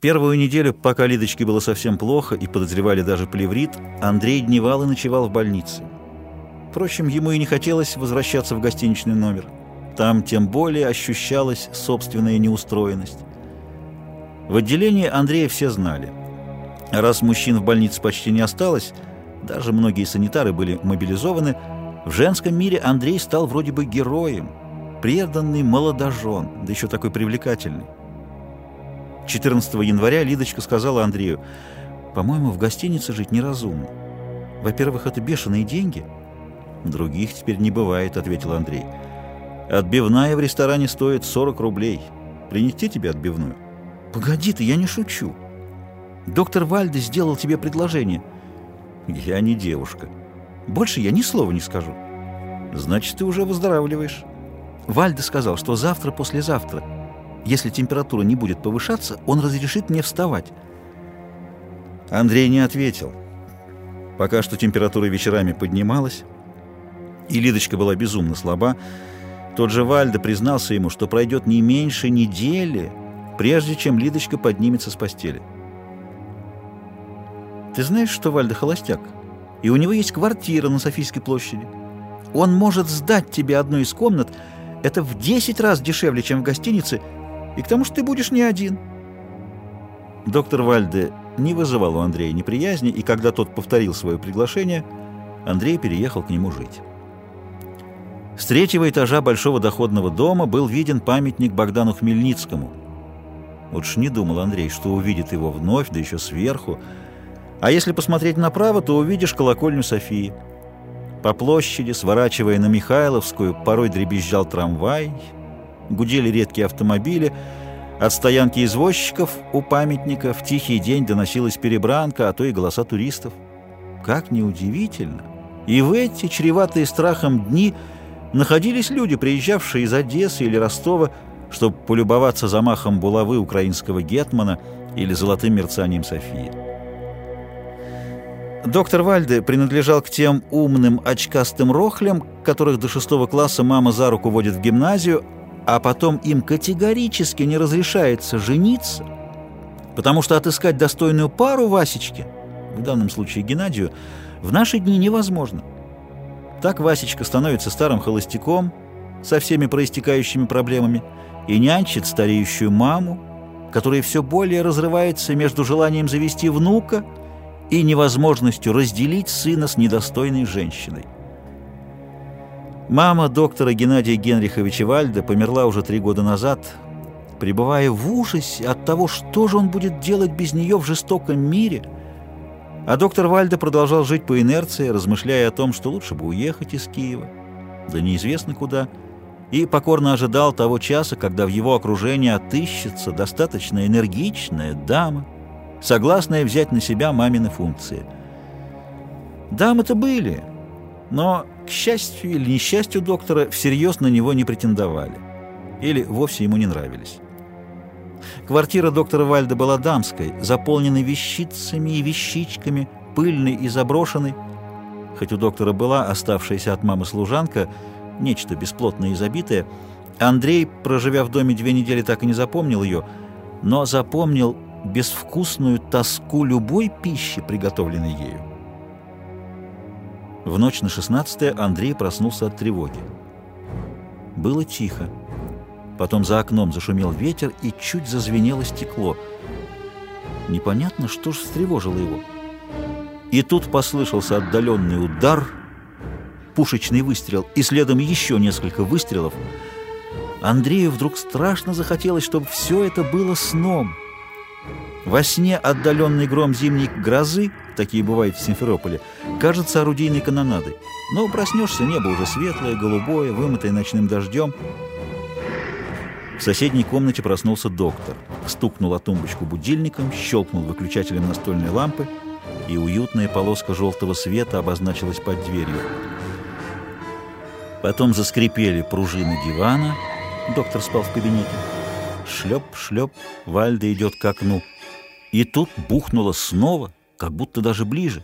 Первую неделю, пока Лидочке было совсем плохо и подозревали даже плеврит, Андрей дневал и ночевал в больнице. Впрочем, ему и не хотелось возвращаться в гостиничный номер. Там тем более ощущалась собственная неустроенность. В отделении Андрея все знали. Раз мужчин в больнице почти не осталось, даже многие санитары были мобилизованы, в женском мире Андрей стал вроде бы героем, преданный молодожен, да еще такой привлекательный. 14 января Лидочка сказала Андрею, «По-моему, в гостинице жить неразумно. Во-первых, это бешеные деньги». «Других теперь не бывает», — ответил Андрей. «Отбивная в ресторане стоит 40 рублей. Принести тебе отбивную?» «Погоди ты, я не шучу. Доктор Вальде сделал тебе предложение». «Я не девушка». «Больше я ни слова не скажу». «Значит, ты уже выздоравливаешь». Вальде сказал, что завтра-послезавтра если температура не будет повышаться, он разрешит мне вставать. Андрей не ответил. Пока что температура вечерами поднималась, и Лидочка была безумно слаба. Тот же Вальда признался ему, что пройдет не меньше недели, прежде чем Лидочка поднимется с постели. Ты знаешь, что Вальда холостяк? И у него есть квартира на Софийской площади. Он может сдать тебе одну из комнат. Это в 10 раз дешевле, чем в гостинице, и к тому, что ты будешь не один. Доктор Вальде не вызывал у Андрея неприязни, и когда тот повторил свое приглашение, Андрей переехал к нему жить. С третьего этажа большого доходного дома был виден памятник Богдану Хмельницкому. Вот ж не думал Андрей, что увидит его вновь, да еще сверху. А если посмотреть направо, то увидишь колокольню Софии. По площади, сворачивая на Михайловскую, порой дребезжал трамвай — гудели редкие автомобили. От стоянки извозчиков у памятника в тихий день доносилась перебранка, а то и голоса туристов. Как неудивительно! И в эти, чреватые страхом дни, находились люди, приезжавшие из Одессы или Ростова, чтобы полюбоваться замахом булавы украинского гетмана или золотым мерцанием Софии. Доктор Вальде принадлежал к тем умным очкастым рохлям, которых до шестого класса мама за руку водит в гимназию, а потом им категорически не разрешается жениться, потому что отыскать достойную пару Васечке, в данном случае Геннадию, в наши дни невозможно. Так Васечка становится старым холостяком со всеми проистекающими проблемами и нянчит стареющую маму, которая все более разрывается между желанием завести внука и невозможностью разделить сына с недостойной женщиной. Мама доктора Геннадия Генриховича Вальда померла уже три года назад, пребывая в ужасе от того, что же он будет делать без нее в жестоком мире. А доктор Вальда продолжал жить по инерции, размышляя о том, что лучше бы уехать из Киева, да неизвестно куда, и покорно ожидал того часа, когда в его окружении отыщется достаточно энергичная дама, согласная взять на себя мамины функции. Дамы-то были, но к счастью или несчастью доктора, всерьез на него не претендовали. Или вовсе ему не нравились. Квартира доктора Вальда была дамской, заполненной вещицами и вещичками, пыльной и заброшенной. Хоть у доктора была оставшаяся от мамы служанка, нечто бесплотное и забитое, Андрей, проживя в доме две недели, так и не запомнил ее, но запомнил безвкусную тоску любой пищи, приготовленной ею. В ночь на 16 Андрей проснулся от тревоги. Было тихо. Потом за окном зашумел ветер и чуть зазвенело стекло. Непонятно, что же встревожило его. И тут послышался отдаленный удар, пушечный выстрел, и следом еще несколько выстрелов. Андрею вдруг страшно захотелось, чтобы все это было сном. Во сне отдаленный гром зимней грозы — такие бывают в Симферополе, кажется орудийной канонадой. Но проснешься, небо уже светлое, голубое, вымытое ночным дождем. В соседней комнате проснулся доктор. Стукнул о тумбочку будильником, щелкнул выключателем настольной лампы, и уютная полоска желтого света обозначилась под дверью. Потом заскрипели пружины дивана. Доктор спал в кабинете. Шлеп, шлеп, Вальда идет к окну. И тут бухнуло снова — как будто даже ближе.